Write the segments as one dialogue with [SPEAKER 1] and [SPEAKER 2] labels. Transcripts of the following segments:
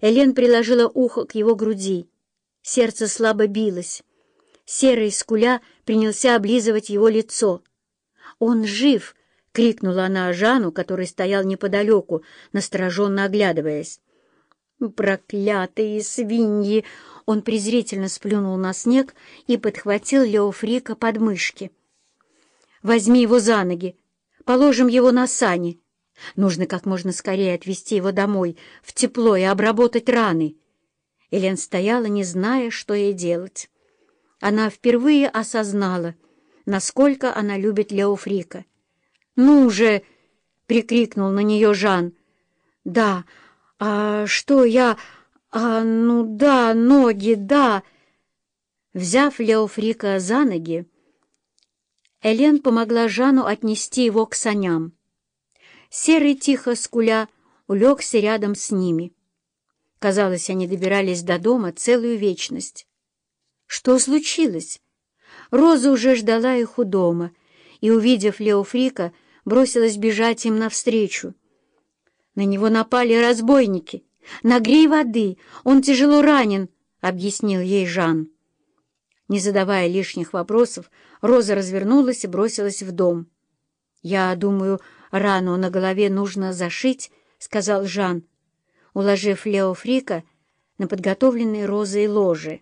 [SPEAKER 1] Элен приложила ухо к его груди. Сердце слабо билось. Серый скуля принялся облизывать его лицо. «Он жив!» — крикнула она Жану, который стоял неподалеку, настороженно оглядываясь. «Проклятые свиньи!» Он презрительно сплюнул на снег и подхватил Леофрика под мышки. «Возьми его за ноги, положим его на сани. Нужно как можно скорее отвезти его домой, в тепло и обработать раны». Элен стояла, не зная, что ей делать. Она впервые осознала, насколько она любит Леофрика. «Ну же!» — прикрикнул на нее Жан. «Да, а что я...» «А, ну да, ноги, да!» Взяв Леофрика за ноги, Элен помогла Жану отнести его к саням. Серый, тихо скуля, улегся рядом с ними. Казалось, они добирались до дома целую вечность. Что случилось? Роза уже ждала их у дома и, увидев Леофрика, бросилась бежать им навстречу. На него напали разбойники — «Нагрей воды, он тяжело ранен», — объяснил ей Жан. Не задавая лишних вопросов, Роза развернулась и бросилась в дом. «Я думаю, рану на голове нужно зашить», — сказал Жан, уложив Лео Фрика на подготовленной розой ложе.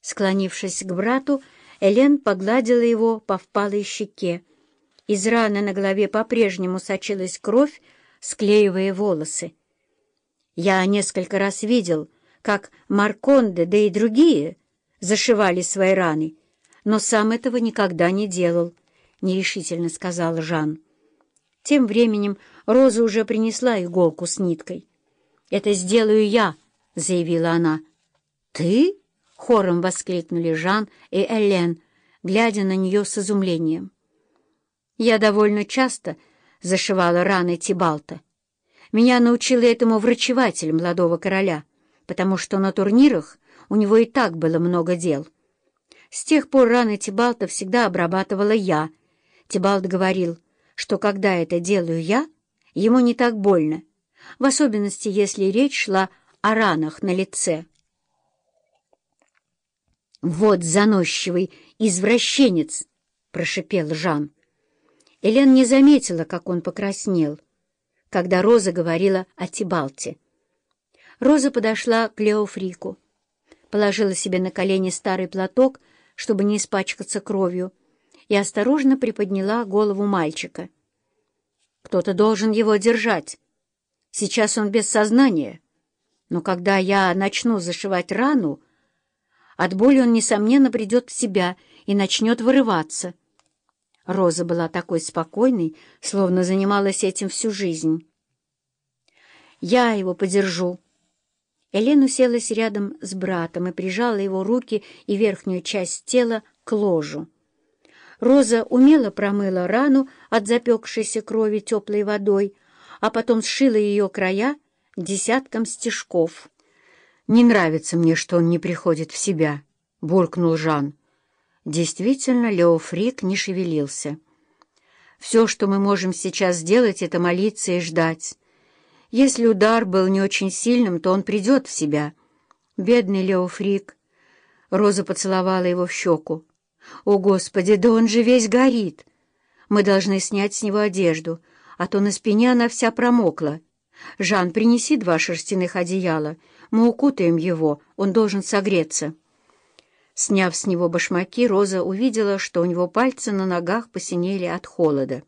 [SPEAKER 1] Склонившись к брату, Элен погладила его по впалой щеке. Из раны на голове по-прежнему сочилась кровь, склеивая волосы. Я несколько раз видел, как Марконде, да и другие зашивали свои раны, но сам этого никогда не делал, — нерешительно сказал Жан. Тем временем Роза уже принесла иголку с ниткой. «Это сделаю я», — заявила она. «Ты?» — хором воскликнули Жан и Элен, глядя на нее с изумлением. «Я довольно часто зашивала раны Тибалта. Меня научил этому врачеватель молодого короля, потому что на турнирах у него и так было много дел. С тех пор раны Тибалта всегда обрабатывала я. Тибалт говорил, что когда это делаю я, ему не так больно, в особенности, если речь шла о ранах на лице. «Вот заносчивый извращенец!» — прошипел Жан. Элен не заметила, как он покраснел когда Роза говорила о Тибалте. Роза подошла к Леофрику, положила себе на колени старый платок, чтобы не испачкаться кровью, и осторожно приподняла голову мальчика. «Кто-то должен его держать. Сейчас он без сознания, но когда я начну зашивать рану, от боли он, несомненно, придет в себя и начнет вырываться». Роза была такой спокойной, словно занималась этим всю жизнь. «Я его подержу». Элен уселась рядом с братом и прижала его руки и верхнюю часть тела к ложу. Роза умело промыла рану от запекшейся крови теплой водой, а потом сшила ее края десятком стежков. «Не нравится мне, что он не приходит в себя», — буркнул Жан. Действительно, Лео Фрик не шевелился. «Все, что мы можем сейчас сделать, это молиться и ждать. Если удар был не очень сильным, то он придет в себя. Бедный Лео Фрик». Роза поцеловала его в щеку. «О, Господи, да он же весь горит! Мы должны снять с него одежду, а то на спине она вся промокла. Жан, принеси два шерстяных одеяла. Мы укутаем его, он должен согреться». Сняв с него башмаки, Роза увидела, что у него пальцы на ногах посинели от холода.